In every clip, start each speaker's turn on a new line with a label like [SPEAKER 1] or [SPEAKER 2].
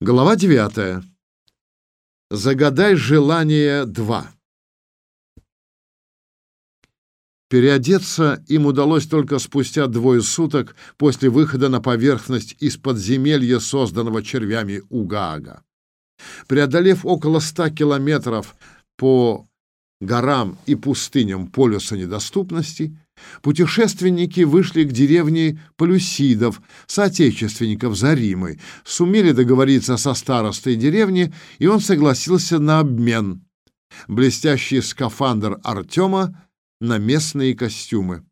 [SPEAKER 1] Глава 9. Загадай желание 2. Переодеться им удалось только спустя двое суток после выхода на поверхность из подземелья, созданного червями Угаага. Преодолев около ста километров по горам и пустыням полюса недоступности, Путешественники вышли к деревне полюсидов, соотечественников Заримы, сумели договориться со старостой деревни, и он согласился на обмен. Блестящий скафандр Артема на местные костюмы,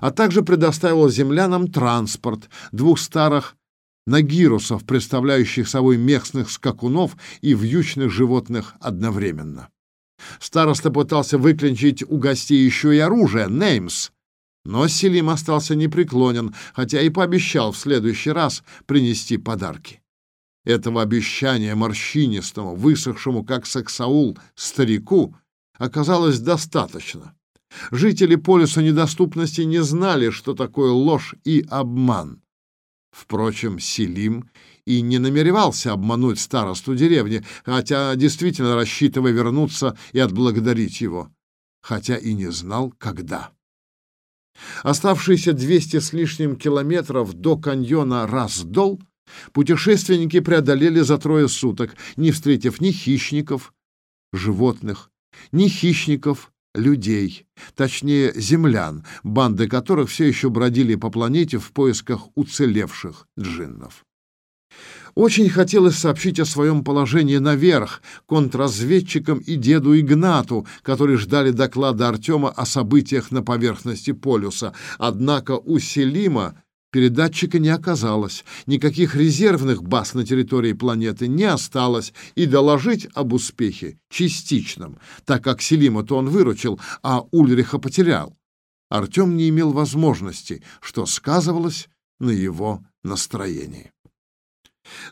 [SPEAKER 1] а также предоставил землянам транспорт двух старых нагирусов, представляющих собой местных скакунов и вьючных животных одновременно. Староста пытался выклинчить у гостей еще и оружие, неймс, но Селим остался непреклонен, хотя и пообещал в следующий раз принести подарки. Этого обещания морщинистому, высохшему, как саксаул, старику оказалось достаточно. Жители полюса недоступности не знали, что такое ложь и обман. Впрочем, Селим и не намеревался обмануть старосту деревни, хотя действительно рассчитывая вернуться и отблагодарить его, хотя и не знал, когда. Оставшиеся 200 с лишним километров до каньона Раздол путешественники преодолели за трое суток, не встретив ни хищников, животных, ни хищников, людей, точнее землян, банды которых все еще бродили по планете в поисках уцелевших джиннов. Очень хотелось сообщить о своем положении наверх контрразведчикам и деду Игнату, которые ждали доклада Артема о событиях на поверхности полюса. Однако у Селима передатчика не оказалось, никаких резервных баз на территории планеты не осталось, и доложить об успехе частичном, так как Селима-то он выручил, а Ульриха потерял. Артем не имел возможности, что сказывалось на его настроении.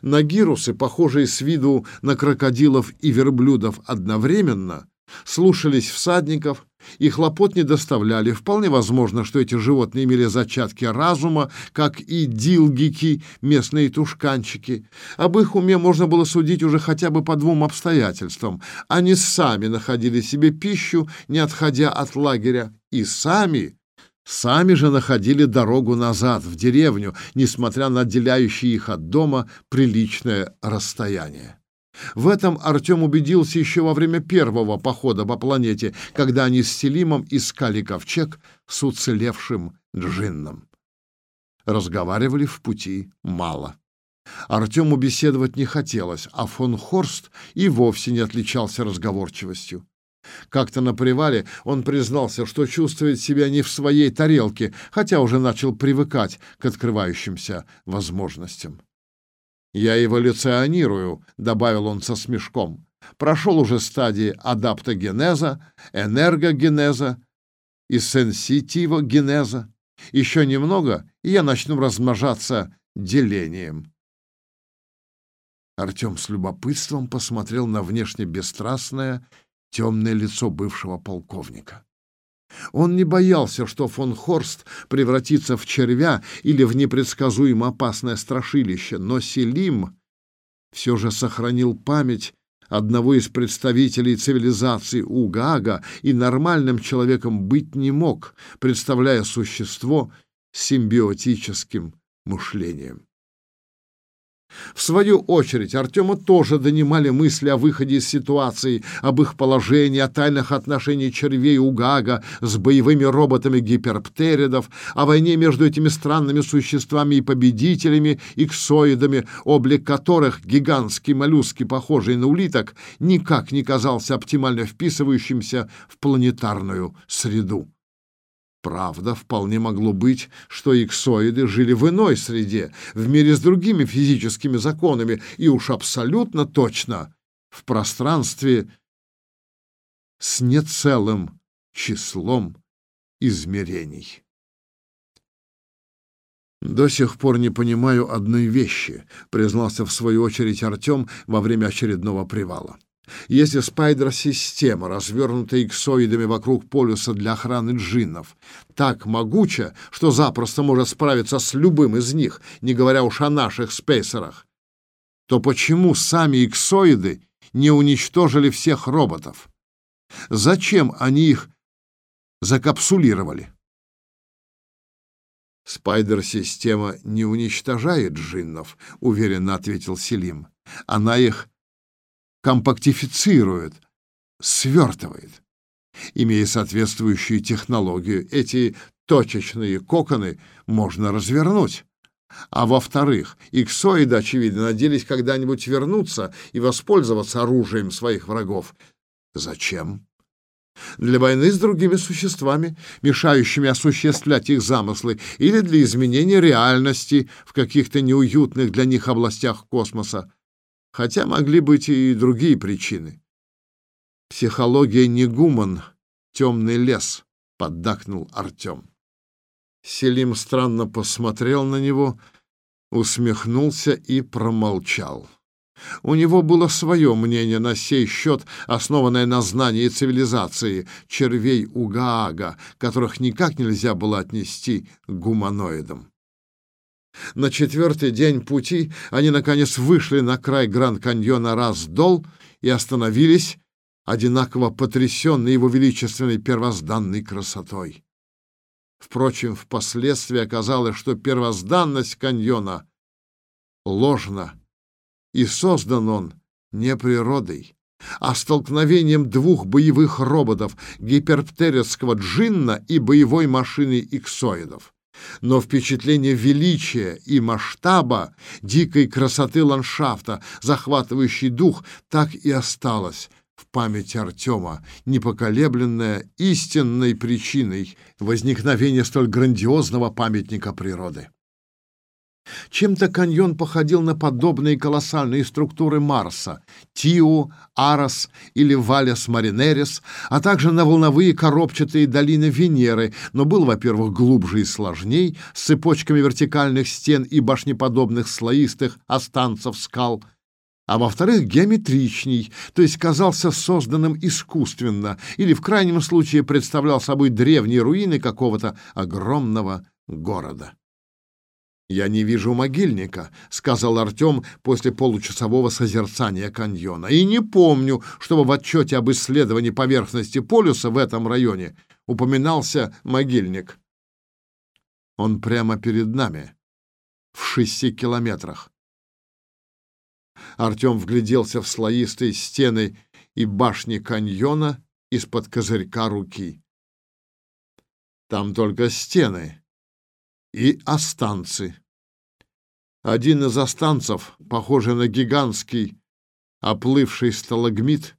[SPEAKER 1] Нагирусы, похожие с виду на крокодилов и верблюдов одновременно, слушались всадников и хлопот не доставляли. Вполне возможно, что эти животные имели зачатки разума, как и дилгики, местные тушканчики. Об их уме можно было судить уже хотя бы по двум обстоятельствам. Они сами находили себе пищу, не отходя от лагеря, и сами Сами же находили дорогу назад, в деревню, несмотря на отделяющее их от дома приличное расстояние. В этом Артем убедился еще во время первого похода по планете, когда они с Селимом искали ковчег с уцелевшим джинном. Разговаривали в пути мало. Артему беседовать не хотелось, а фон Хорст и вовсе не отличался разговорчивостью. Как-то на привале он признался, что чувствует себя не в своей тарелке, хотя уже начал привыкать к открывающимся возможностям. «Я эволюционирую», — добавил он со смешком. «Прошел уже стадии адаптогенеза, энергогенеза и сенситивогенеза. Еще немного, и я начну размножаться делением». Артем с любопытством посмотрел на внешне бесстрастное темное лицо бывшего полковника. Он не боялся, что фон Хорст превратится в червя или в непредсказуемо опасное страшилище, но Селим все же сохранил память одного из представителей цивилизации Угага и нормальным человеком быть не мог, представляя существо симбиотическим мышлением. В свою очередь Артема тоже донимали мысли о выходе из ситуации, об их положении, о тайных отношениях червей Угага с боевыми роботами гиперптеридов, о войне между этими странными существами и победителями, иксоидами, облик которых, гигантские моллюски, похожие на улиток, никак не казался оптимально вписывающимся в планетарную среду. Правда, вполне могло быть, что иксоиды жили в иной среде, в мире с другими физическими законами, и уж абсолютно точно в пространстве с нецелым числом измерений. «До сих пор не понимаю одной вещи», — признался в свою очередь Артем во время очередного привала. Если спайдер-система, развернутая иксоидами вокруг полюса для охраны джиннов, так могуча, что запросто может справиться с любым из них, не говоря уж о наших спейсерах, то почему сами иксоиды не уничтожили всех роботов? Зачем они их закапсулировали? «Спайдер-система не уничтожает джиннов», — уверенно ответил Селим. «Она их компактифицирует, свертывает. Имея соответствующую технологию, эти точечные коконы можно развернуть. А во-вторых, иксоиды, очевидно, надеялись когда-нибудь вернуться и воспользоваться оружием своих врагов. Зачем? Для войны с другими существами, мешающими осуществлять их замыслы, или для изменения реальности в каких-то неуютных для них областях космоса. Хотя могли быть и другие причины. Психология не гуман, темный лес, поддакнул Артем. Селим странно посмотрел на него, усмехнулся и промолчал. У него было свое мнение на сей счет, основанное на знании цивилизации, червей Угаага, которых никак нельзя было отнести к гуманоидам. На четвертый день пути они, наконец, вышли на край Гранд-каньона Раздол и остановились, одинаково потрясенные его величественной первозданной красотой. Впрочем, впоследствии оказалось, что первозданность каньона ложна, и создан он не природой, а столкновением двух боевых роботов гиперптерецкого джинна и боевой машины иксоидов. Но впечатление величия и масштаба, дикой красоты ландшафта, захватывающий дух, так и осталось в памяти Артема, непоколебленная истинной причиной возникновения столь грандиозного памятника природы. Чем-то каньон походил на подобные колоссальные структуры Марса — Тио, Арос или Валес Маринерис, а также на волновые коробчатые долины Венеры, но был, во-первых, глубже и сложней, с цепочками вертикальных стен и башнеподобных слоистых останцев скал — а во-вторых, геометричней, то есть казался созданным искусственно или в крайнем случае представлял собой древние руины какого-то огромного города. «Я не вижу могильника», — сказал Артем после получасового созерцания каньона. «И не помню, чтобы в отчете об исследовании поверхности полюса в этом районе упоминался могильник». «Он прямо перед нами, в шести километрах. Артем вгляделся в слоистые стены и башни каньона из-под козырька руки. Там только стены и останцы. Один из останцев, похожий на гигантский оплывший сталагмит,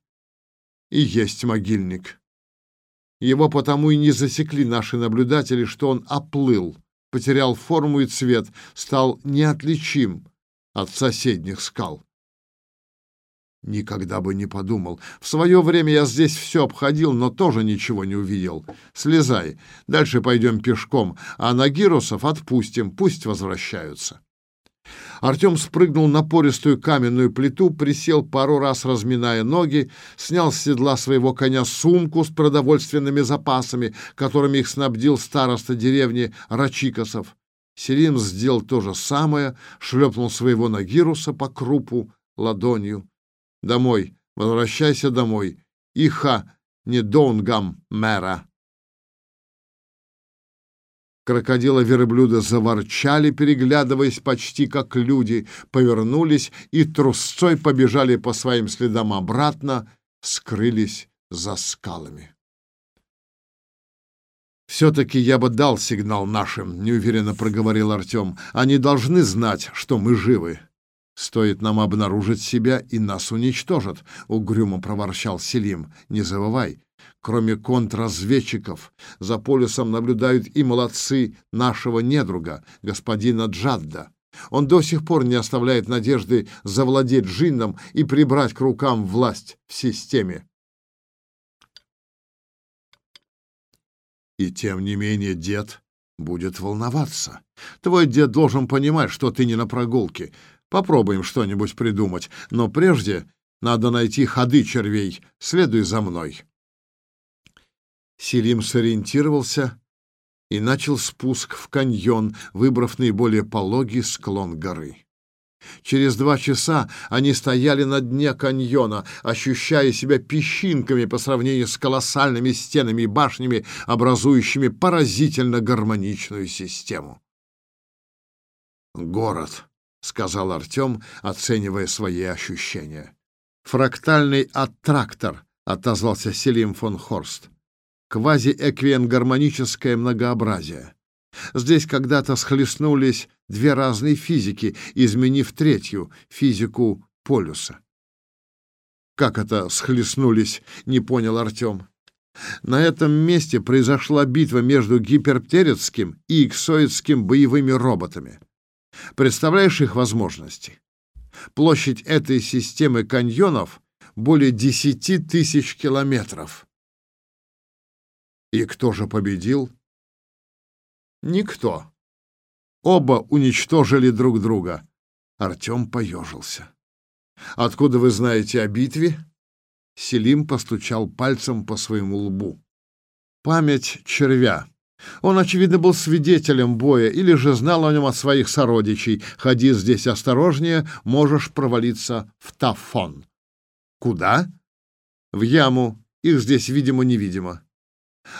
[SPEAKER 1] и есть могильник. Его потому и не засекли наши наблюдатели, что он оплыл, потерял форму и цвет, стал неотличим от соседних скал. Никогда бы не подумал. В свое время я здесь все обходил, но тоже ничего не увидел. Слезай. Дальше пойдем пешком, а на гирусов отпустим, пусть возвращаются. Артем спрыгнул на пористую каменную плиту, присел пару раз, разминая ноги, снял с седла своего коня сумку с продовольственными запасами, которыми их снабдил староста деревни Рачикосов. Селим сделал то же самое, шлепнул своего Нагируса по крупу ладонью. Домой, возвращайся домой. Иха не донгам мэра. Крокодилы-верблюда заворчали, переглядываясь почти как люди, повернулись и трусцой побежали по своим следам обратно, скрылись за скалами. «Все-таки я бы дал сигнал нашим», — неуверенно проговорил Артем. «Они должны знать, что мы живы». «Стоит нам обнаружить себя, и нас уничтожат», — угрюмо проворчал Селим. «Не забывай, кроме контрразведчиков, за полюсом наблюдают и молодцы нашего недруга, господина Джадда. Он до сих пор не оставляет надежды завладеть джинном и прибрать к рукам власть в системе». И тем не менее дед будет волноваться. Твой дед должен понимать, что ты не на прогулке. Попробуем что-нибудь придумать, но прежде надо найти ходы червей. Следуй за мной. Селим сориентировался и начал спуск в каньон, выбрав наиболее пологий склон горы. Через два часа они стояли на дне каньона, ощущая себя песчинками по сравнению с колоссальными стенами и башнями, образующими поразительно гармоничную систему. «Город», — сказал Артем, оценивая свои ощущения. «Фрактальный аттрактор», — отозвался Селим фон Хорст. «Квази-эквиен-гармоническое многообразие. Здесь когда-то схлестнулись две разные физики, изменив третью, физику полюса. «Как это схлестнулись?» — не понял Артем. На этом месте произошла битва между гиперптерецким и иксоидским боевыми роботами. Представляешь их возможности? Площадь этой системы каньонов более десяти тысяч километров. И кто же победил? Никто. Оба уничтожили друг друга. Артем поежился. «Откуда вы знаете о битве?» Селим постучал пальцем по своему лбу. «Память червя. Он, очевидно, был свидетелем боя или же знал о нем от своих сородичей. Ходи здесь осторожнее, можешь провалиться в тафон». «Куда?» «В яму. Их здесь видимо-невидимо.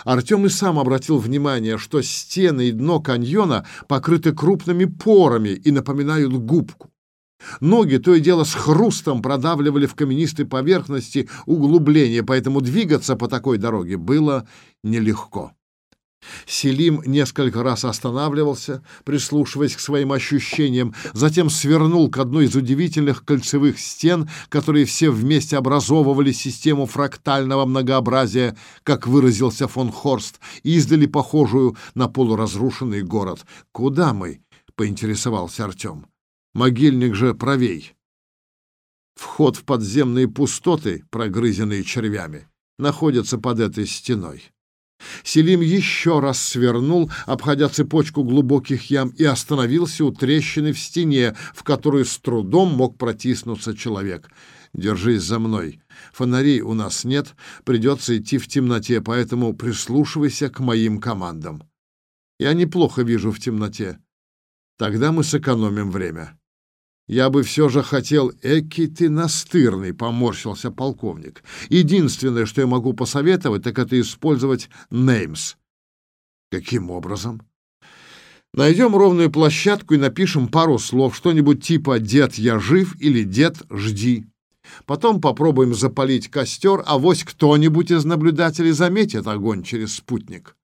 [SPEAKER 1] Артем и сам обратил внимание, что стены и дно каньона покрыты крупными порами и напоминают губку. Ноги то и дело с хрустом продавливали в каменистой поверхности углубления, поэтому двигаться по такой дороге было нелегко. Селим несколько раз останавливался, прислушиваясь к своим ощущениям, затем свернул к одной из удивительных кольцевых стен, которые все вместе образовывали систему фрактального многообразия, как выразился фон Хорст, издали похожую на полуразрушенный город. «Куда мы?» — поинтересовался Артем. «Могильник же правей». Вход в подземные пустоты, прогрызенные червями, находится под этой стеной. Селим еще раз свернул, обходя цепочку глубоких ям, и остановился у трещины в стене, в которую с трудом мог протиснуться человек. «Держись за мной. Фонарей у нас нет, придется идти в темноте, поэтому прислушивайся к моим командам. Я неплохо вижу в темноте. Тогда мы сэкономим время». Я бы все же хотел... Эки ты настырный, поморщился полковник. Единственное, что я могу посоветовать, так это использовать неймс. Каким образом? Найдем ровную площадку и напишем пару слов, что-нибудь типа «Дед, я жив» или «Дед, жди». Потом попробуем запалить костер, а вось кто-нибудь из наблюдателей заметит огонь через спутник.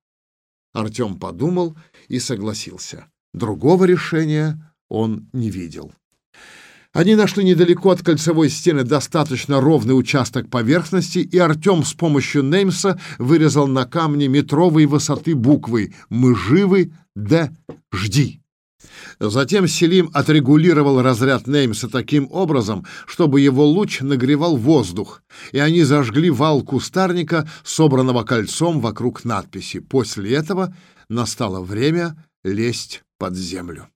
[SPEAKER 1] Артем подумал и согласился. Другого решения он не видел. Они нашли недалеко от кольцевой стены достаточно ровный участок поверхности, и Артем с помощью Неймса вырезал на камне метровой высоты буквы «Мы живы, Д, жди». Затем Селим отрегулировал разряд Неймса таким образом, чтобы его луч нагревал воздух, и они зажгли вал кустарника, собранного кольцом вокруг надписи. После этого настало время лезть под землю.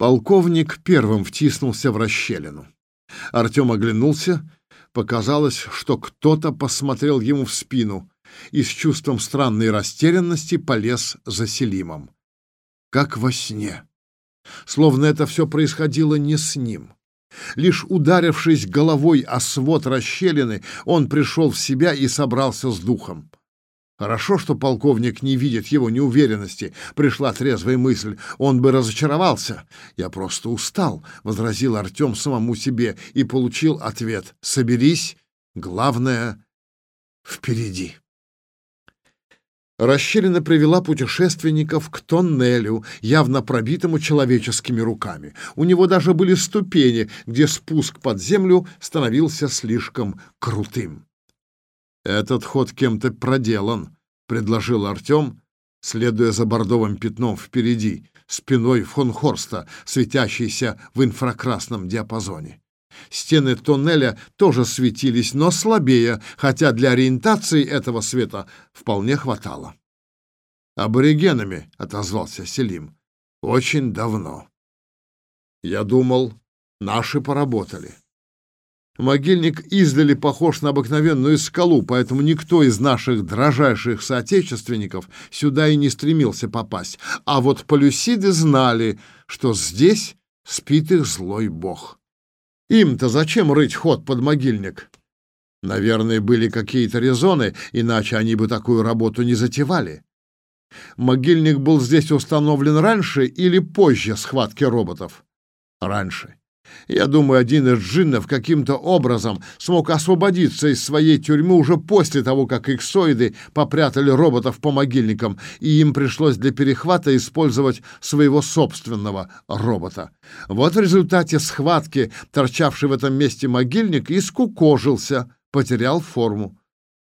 [SPEAKER 1] Полковник первым втиснулся в расщелину. Артем оглянулся. Показалось, что кто-то посмотрел ему в спину и с чувством странной растерянности полез за Селимом. Как во сне. Словно это все происходило не с ним. Лишь ударившись головой о свод расщелины, он пришел в себя и собрался с духом. Хорошо, что полковник не видит его неуверенности. Пришла трезвая мысль. Он бы разочаровался. Я просто устал, — возразил Артем самому себе и получил ответ. Соберись, главное — впереди. Расщелина привела путешественников к тоннелю, явно пробитому человеческими руками. У него даже были ступени, где спуск под землю становился слишком крутым. «Этот ход кем-то проделан», — предложил Артем, следуя за бордовым пятном впереди, спиной фон Хорста, светящейся в инфракрасном диапазоне. Стены тоннеля тоже светились, но слабее, хотя для ориентации этого света вполне хватало. «Аборигенами», — отозвался Селим, — «очень давно». Я думал, наши поработали. Могильник издали похож на обыкновенную скалу, поэтому никто из наших дрожайших соотечественников сюда и не стремился попасть. А вот полюсиды знали, что здесь Спит их злой бог. Им-то зачем рыть ход под могильник? Наверное, были какие-то резоны, иначе они бы такую работу не затевали. Могильник был здесь установлен раньше или позже схватки роботов? Раньше. Я думаю, один из джиннов каким-то образом смог освободиться из своей тюрьмы уже после того, как иксоиды попрятали роботов по могильникам, и им пришлось для перехвата использовать своего собственного робота. Вот в результате схватки торчавший в этом месте могильник и скукожился, потерял форму.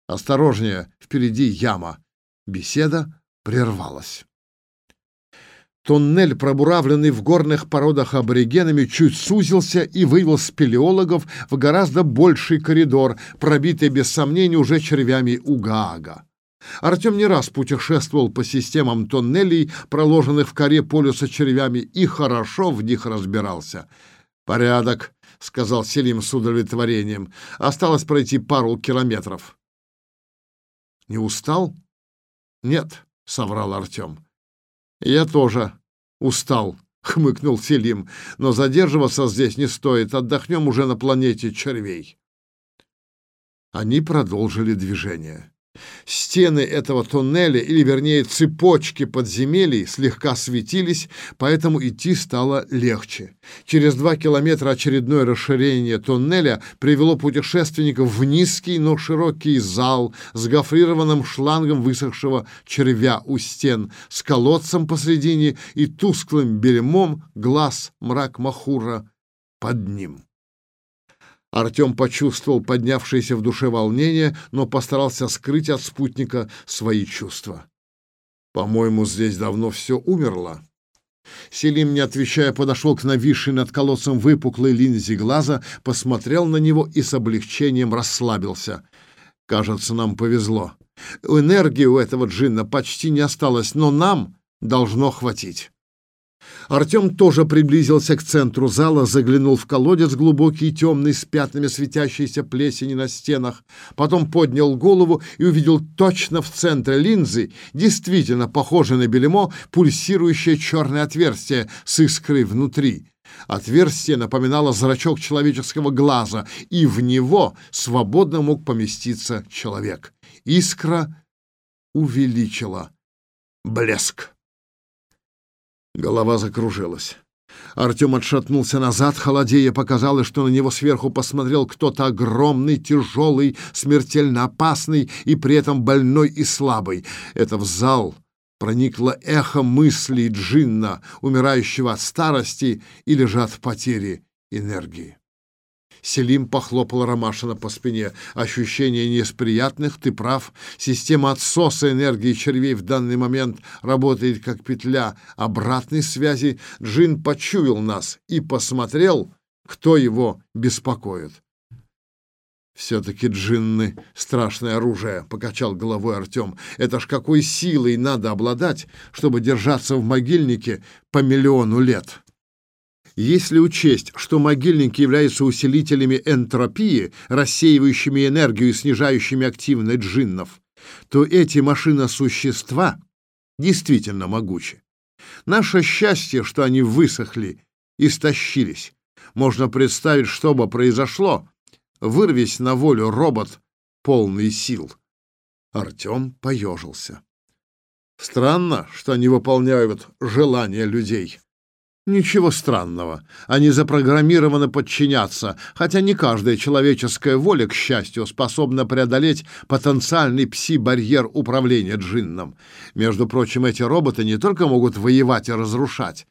[SPEAKER 1] Осторожнее, впереди яма. Беседа прервалась. Туннель, пробуравленный в горных породах аборигенами, чуть сузился и вывел спелеологов в гораздо больший коридор, пробитый без сомнений уже червями Угаага. Артем не раз путешествовал по системам туннелей, проложенных в коре полюса червями, и хорошо в них разбирался. «Порядок», — сказал Селим с удовлетворением. «Осталось пройти пару километров». «Не устал?» «Нет», — соврал Артем. «Я тоже устал», — хмыкнул Селим. «Но задерживаться здесь не стоит. Отдохнем уже на планете червей». Они продолжили движение. Стены этого туннеля, или вернее цепочки подземелий, слегка светились, поэтому идти стало легче. Через два километра очередное расширение туннеля привело путешественников в низкий, но широкий зал с гофрированным шлангом высохшего червя у стен, с колодцем посредине и тусклым бельмом глаз мрак Махура под ним. Артем почувствовал поднявшееся в душе волнение, но постарался скрыть от спутника свои чувства. «По-моему, здесь давно все умерло». Селим, не отвечая, подошел к нависшей над колодцем выпуклой линзе глаза, посмотрел на него и с облегчением расслабился. «Кажется, нам повезло. Энергии у этого джинна почти не осталось, но нам должно хватить». Артем тоже приблизился к центру зала, заглянул в колодец глубокий и темный с пятнами светящейся плесени на стенах, потом поднял голову и увидел точно в центре линзы, действительно похожее на белемо, пульсирующее черное отверстие с искрой внутри. Отверстие напоминало зрачок человеческого глаза, и в него свободно мог поместиться человек. Искра увеличила блеск. Голова закружилась. Артем отшатнулся назад, холодея, показалось, что на него сверху посмотрел кто-то огромный, тяжелый, смертельно опасный и при этом больной и слабый. Это в зал проникло эхо мыслей Джинна, умирающего от старости или же от потери энергии. Селим похлопал Ромашина по спине. Ощущение не из приятных, ты прав. Система отсоса энергии червей в данный момент работает как петля обратной связи. Джин почуял нас и посмотрел, кто его беспокоит. «Все-таки джинны — страшное оружие», — покачал головой Артем. «Это ж какой силой надо обладать, чтобы держаться в могильнике по миллиону лет!» Если учесть, что могильники являются усилителями энтропии, рассеивающими энергию и снижающими активность джиннов, то эти машиносущества действительно могучи. Наше счастье, что они высохли, истощились. Можно представить, что бы произошло, вырвись на волю робот полный сил. Артем поежился. Странно, что они выполняют желания людей. Ничего странного. Они запрограммированы подчиняться, хотя не каждая человеческая воля, к счастью, способна преодолеть потенциальный пси-барьер управления джинном. Между прочим, эти роботы не только могут воевать и разрушать,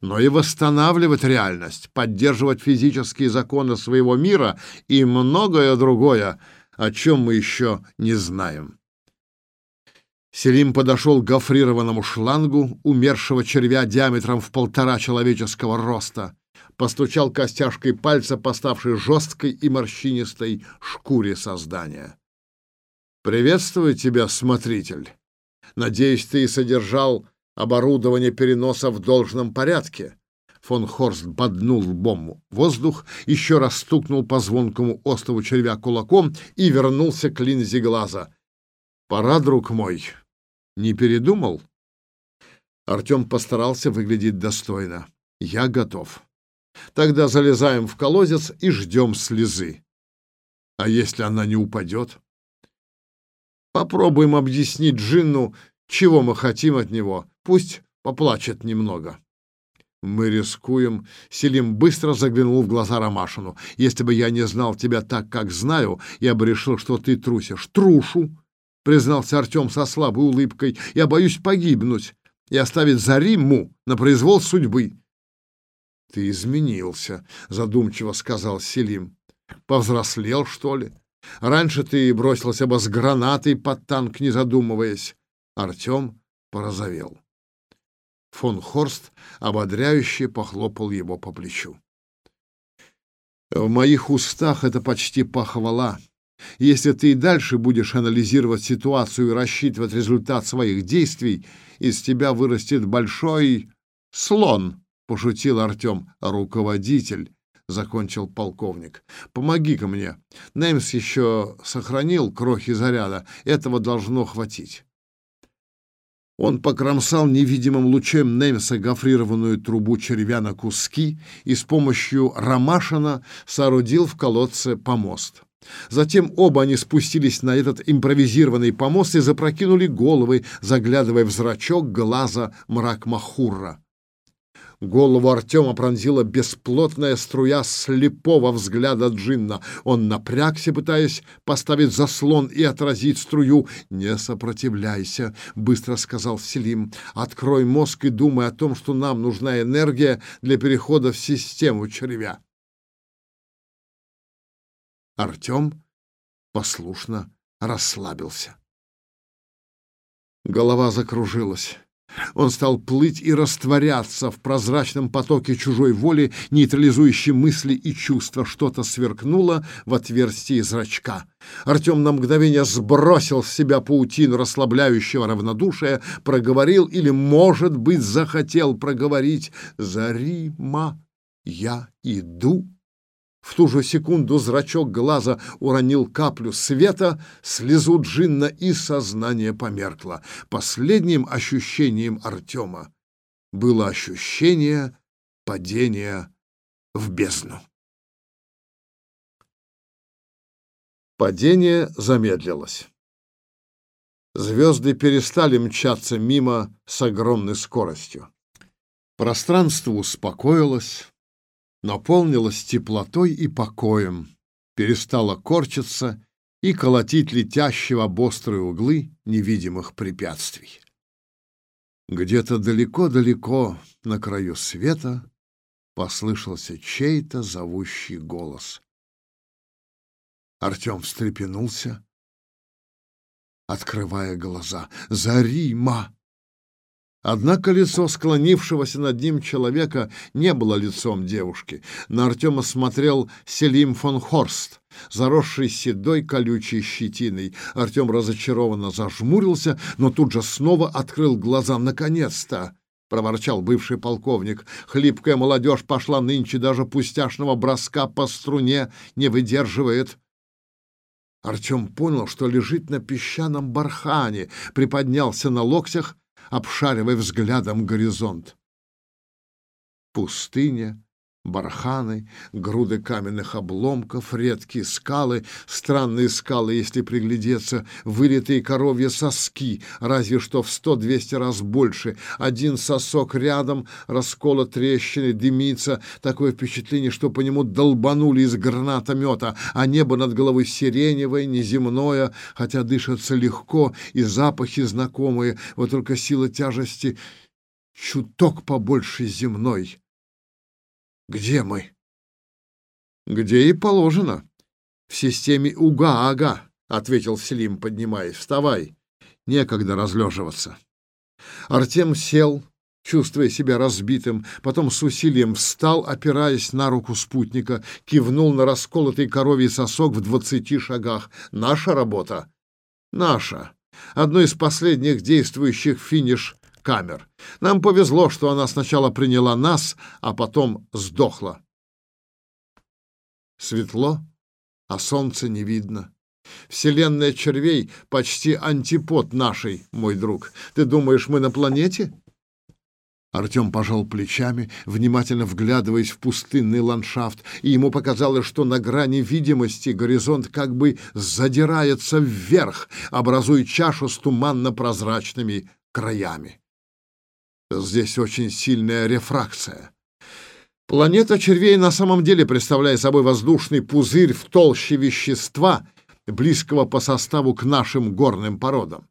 [SPEAKER 1] но и восстанавливать реальность, поддерживать физические законы своего мира и многое другое, о чем мы еще не знаем. Селим подошел к гофрированному шлангу умершего червя диаметром в полтора человеческого роста, постучал костяшкой пальца по ставшей жесткой и морщинистой шкуре создания. «Приветствую тебя, смотритель. Надеюсь, ты содержал оборудование переноса в должном порядке». Фон Хорст боднул лбом воздух, еще раз стукнул по звонкому острову червя кулаком и вернулся к линзе глаза. «Пора, друг мой, не передумал? Артем постарался выглядеть достойно. Я готов. Тогда залезаем в колодец и ждем слезы. А если она не упадет? Попробуем объяснить Джинну, чего мы хотим от него. Пусть поплачет немного. Мы рискуем. Селим быстро заглянул в глаза Ромашину. Если бы я не знал тебя так, как знаю, я бы решил, что ты трусишь. Трушу, признался Артем со слабой улыбкой. Я боюсь погибнуть и оставить Зариму на произвол судьбы. Ты изменился, задумчиво сказал Селим. Повзрослел, что ли? Раньше ты бросился бы с гранатой под танк, не задумываясь. Артем порозовел. Фон Хорст ободряюще похлопал его по плечу. В моих устах это почти похвала. Если ты и дальше будешь анализировать ситуацию и рассчитывать результат своих действий, из тебя вырастет большой слон, пошутил Артем. Руководитель, закончил полковник. Помоги-ка мне. Неймс еще сохранил крохи заряда. Этого должно хватить. Он покромсал невидимым лучем Немеса гофрированную трубу червя на куски и с помощью ромашина соорудил в колодце помост. Затем оба они спустились на этот импровизированный помост и запрокинули головы, заглядывая в зрачок глаза мрак Махурра. Голову Артема пронзила бесплотная струя слепого взгляда Джинна. Он напрягся, пытаясь поставить заслон и отразить струю. «Не сопротивляйся», — быстро сказал Селим. «Открой мозг и думай о том, что нам нужна энергия для перехода в систему червя». Артем послушно расслабился. Голова закружилась. Он стал плыть и растворяться в прозрачном потоке чужой воли, нейтрализующей мысли и чувства. Что-то сверкнуло в отверстии зрачка. Артем на мгновение сбросил с себя паутину расслабляющего равнодушия, проговорил или, может быть, захотел проговорить «Зарима, я иду». В ту же секунду зрачок глаза уронил каплю света, слезу джинна, и сознание померкло. Последним ощущением Артема было ощущение падения в бездну. Падение замедлилось. Звезды перестали мчаться мимо с огромной скоростью. Пространство успокоилось, наполнилась теплотой и покоем, перестала корчиться и колотить летящего об острые углы невидимых препятствий. Где-то далеко-далеко на краю света послышался чей-то зовущий голос. Артем встрепенулся, открывая глаза. «Зарима!» Однако лицо склонившегося над ним человека не было лицом девушки. На Артема смотрел Селим фон Хорст, заросший седой колючей щетиной. Артем разочарованно зажмурился, но тут же снова открыл глаза. «Наконец-то!» — проворчал бывший полковник. «Хлипкая молодежь пошла нынче, даже пустяшного броска по струне не выдерживает». Артем понял, что лежит на песчаном бархане, приподнялся на локтях обшаривая взглядом горизонт. Пустыня, барханы, груды каменных обломков, редкие скалы, странные скалы, если приглядеться, вылитые коровья соски, разве что в сто-двести раз больше. Один сосок рядом, расколот трещины, дымится. Такое впечатление, что по нему долбанули из гранатомета, а небо над головой сиреневое, неземное, хотя дышится легко, и запахи знакомые, вот только сила тяжести чуток побольше земной. Где мы? Где и положено. В системе Уга-Ага, ответил Селим, поднимаясь. Вставай. Некогда разлеживаться. Артем сел, чувствуя себя разбитым, потом с усилием встал, опираясь на руку спутника, кивнул на расколотый коровий сосок в двадцати шагах. Наша работа? Наша. Одно из последних действующих финиш камер. Нам повезло, что она сначала приняла нас, а потом сдохла. Светло, а солнца не видно. Вселенная червей почти антипод нашей, мой друг. Ты думаешь, мы на планете? Артем пожал плечами, внимательно вглядываясь в пустынный ландшафт, и ему показалось, что на грани видимости горизонт как бы задирается вверх, образуя чашу с туманно-прозрачными краями. Здесь очень сильная рефракция. Планета червей на самом деле представляет собой воздушный пузырь в толще вещества, близкого по составу к нашим горным породам.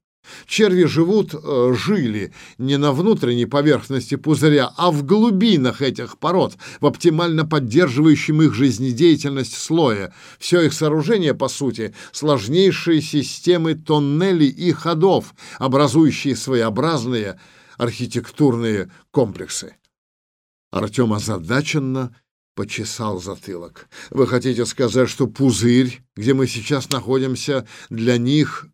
[SPEAKER 1] Черви живут, э, жили не на внутренней поверхности пузыря, а в глубинах этих пород, в оптимально поддерживающем их жизнедеятельность слое. Все их сооружение, по сути, сложнейшие системы тоннелей и ходов, образующие своеобразные архитектурные комплексы. Артем озадаченно почесал затылок. Вы хотите сказать, что пузырь, где мы сейчас находимся, для них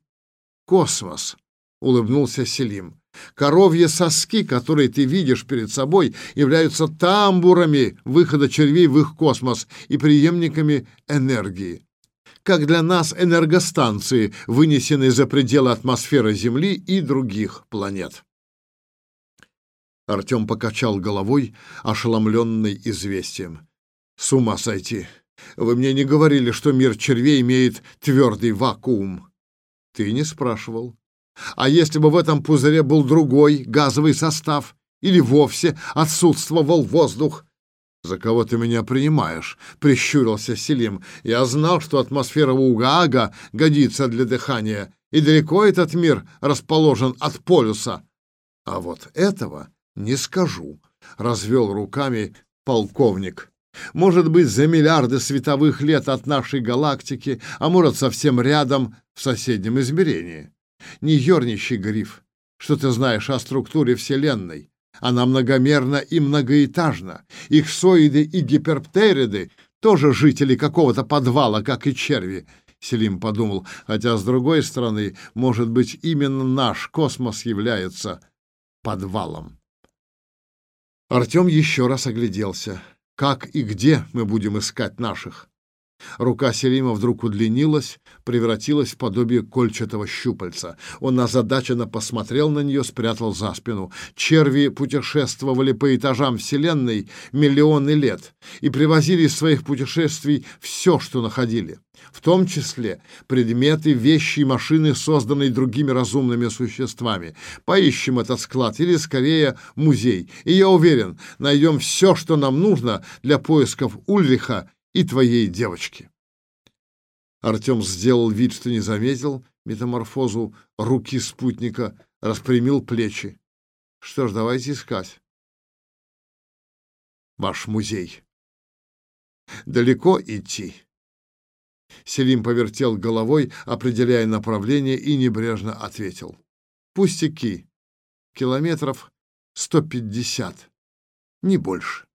[SPEAKER 1] космос? улыбнулся Селим. Коровьи соски, которые ты видишь перед собой, являются тамбурами выхода червей в их космос и преемниками энергии. Как для нас энергостанции, вынесенные за пределы атмосферы Земли и других планет. Артем покачал головой, ошеломленный известием. «С ума сойти! Вы мне не говорили, что мир червей имеет твердый вакуум?» «Ты не спрашивал. А если бы в этом пузыре был другой газовый состав или вовсе отсутствовал воздух? «За кого ты меня принимаешь?» — прищурился Селим. «Я знал, что атмосфера Угаага годится для дыхания, и далеко этот мир расположен от полюса. А вот этого не скажу», — развел руками полковник. «Может быть, за миллиарды световых лет от нашей галактики, а может, совсем рядом в соседнем измерении». Не ерничай, Гриф, что ты знаешь о структуре Вселенной. Она многомерна и многоэтажна. Иксоиды и гиперптериды тоже жители какого-то подвала, как и черви. Селим подумал, хотя, с другой стороны, может быть, именно наш космос является подвалом. Артем еще раз огляделся. Как и где мы будем искать наших? Рука Селима вдруг удлинилась, превратилась в подобие кольчатого щупальца. Он озадаченно посмотрел на нее, спрятал за спину. Черви путешествовали по этажам Вселенной миллионы лет и привозили из своих путешествий все, что находили, в том числе предметы, вещи и машины, созданные другими разумными существами. Поищем этот склад или, скорее, музей. И я уверен, найдем все, что нам нужно для поисков Ульриха и твоей девочки. Артем сделал вид, что не заметил метаморфозу руки спутника, распрямил плечи. Что ж, давайте искать. Ваш музей. Далеко идти? Селим повертел головой, определяя направление, и небрежно ответил. Пустяки. Километров сто пятьдесят, не больше.